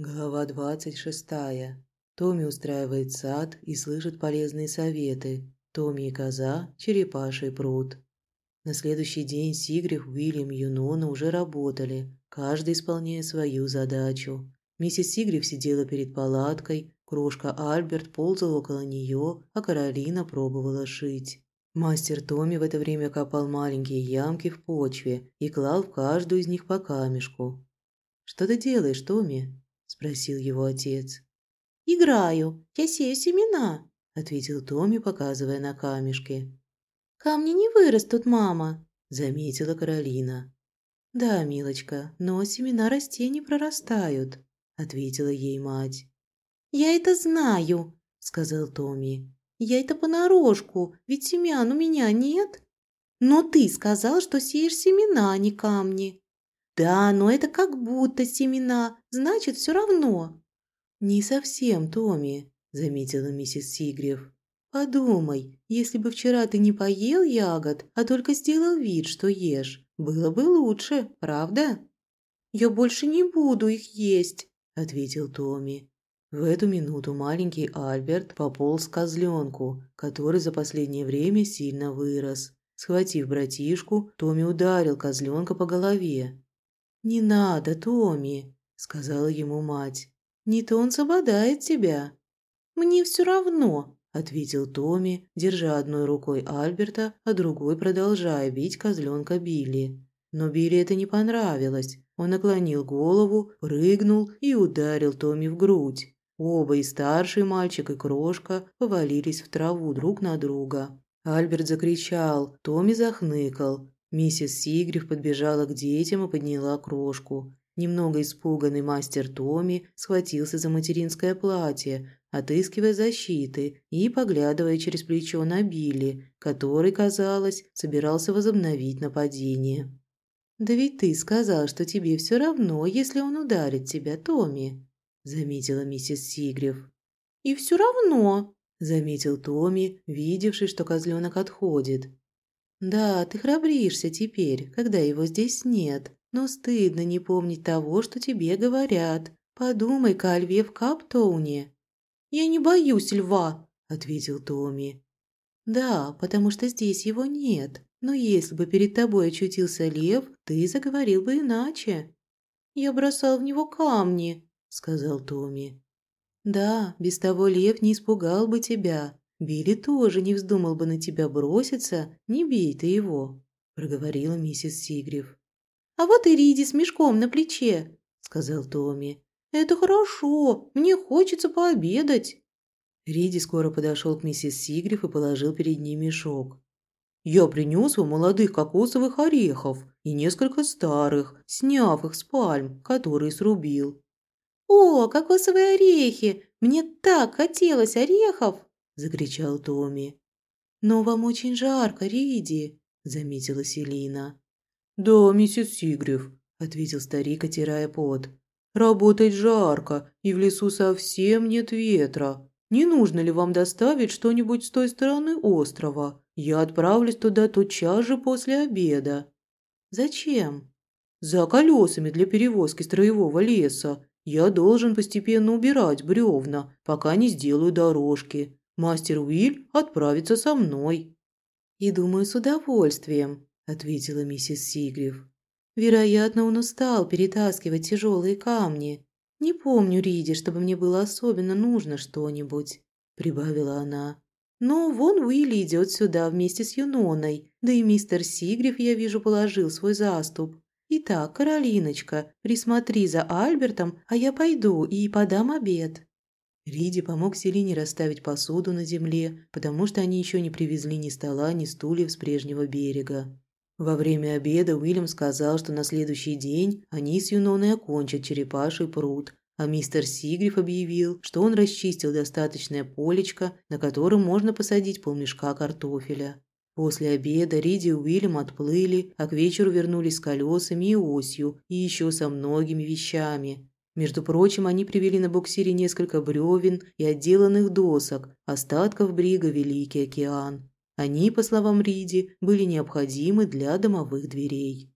Глава двадцать шестая. Томми устраивает сад и слышит полезные советы. Томми и коза, черепаший пруд. На следующий день Сигриф, Уильям и Юнона уже работали, каждый исполняя свою задачу. Миссис Сигриф сидела перед палаткой, крошка Альберт ползал около нее, а Каролина пробовала шить. Мастер Томми в это время копал маленькие ямки в почве и клал в каждую из них по камешку. «Что ты делаешь, Томми?» Спросил его отец. «Играю. Я сею семена», – ответил Томми, показывая на камешки. «Камни не вырастут, мама», – заметила Каролина. «Да, милочка, но семена растений прорастают», – ответила ей мать. «Я это знаю», – сказал Томми. «Я это понарошку, ведь семян у меня нет». «Но ты сказал, что сеешь семена, а не камни». «Да, но это как будто семена, значит, все равно». «Не совсем, Томми», – заметила миссис Сигрев. «Подумай, если бы вчера ты не поел ягод, а только сделал вид, что ешь, было бы лучше, правда?» «Я больше не буду их есть», – ответил Томми. В эту минуту маленький Альберт пополз к козленку, который за последнее время сильно вырос. Схватив братишку, Томми ударил козленка по голове. «Не надо, Томми», – сказала ему мать. «Не то он забодает тебя». «Мне все равно», – ответил Томми, держа одной рукой Альберта, а другой продолжая бить козленка Билли. Но Билли это не понравилось. Он наклонил голову, прыгнул и ударил Томми в грудь. Оба, и старший мальчик, и крошка, повалились в траву друг на друга. Альберт закричал, Томми захныкал. Миссис Сигриф подбежала к детям и подняла крошку. Немного испуганный мастер Томми схватился за материнское платье, отыскивая защиты и поглядывая через плечо на Билли, который, казалось, собирался возобновить нападение. «Да ведь ты сказал, что тебе все равно, если он ударит тебя, Томми», заметила миссис Сигрев. «И все равно», заметил Томми, видевший, что козленок отходит. Да, ты храбришься теперь, когда его здесь нет, но стыдно не помнить того, что тебе говорят. Подумай-ка о льве в Каптоуне». «Я не боюсь льва», – ответил Томми. «Да, потому что здесь его нет. Но если бы перед тобой очутился лев, ты заговорил бы иначе». «Я бросал в него камни», – сказал Томми. «Да, без того лев не испугал бы тебя, Билли тоже не вздумал бы на тебя броситься, не бей ты его», – проговорила миссис Сигрев. «А вот и Риди с мешком на плече», – сказал Томми. «Это хорошо, мне хочется пообедать». Риди скоро подошел к миссис Сигрев и положил перед ней мешок. «Я принес вам молодых кокосовых орехов и несколько старых, сняв их с пальм, которые срубил». «О, кокосовые орехи! Мне так хотелось орехов!» Закричал Томми. «Но вам очень жарко, Риди», – заметила Селина. «Да, миссис Сигрев», – ответил старик, отирая пот. «Работать жарко, и в лесу совсем нет ветра. Не нужно ли вам доставить что-нибудь с той стороны острова? Я отправлюсь туда тотчас же после обеда». «Зачем?» «За колесами для перевозки строевого леса. Я должен постепенно убирать бревна, пока не сделаю дорожки. Мастер Уиль отправится со мной». «И думаю, с удовольствием», – ответила миссис Сигрев. «Вероятно, он устал перетаскивать тяжелые камни. Не помню, Риди, чтобы мне было особенно нужно что-нибудь», – прибавила она. «Но вон Уилли идет сюда вместе с Юноной, да и мистер Сигрев, я вижу, положил свой заступ. Итак, Каролиночка, присмотри за Альбертом, а я пойду и подам обед». Риди помог Селине расставить посуду на земле, потому что они еще не привезли ни стола, ни стульев с прежнего берега. Во время обеда Уильям сказал, что на следующий день они с Юноной окончат черепаший пруд, а мистер Сигриф объявил, что он расчистил достаточное полечко, на котором можно посадить полмешка картофеля. После обеда Риди и Уильям отплыли, а к вечеру вернулись с колесами и осью, и еще со многими вещами. Между прочим, они привели на буксире несколько бревен и отделанных досок, остатков брига Великий океан. Они, по словам Риди, были необходимы для домовых дверей.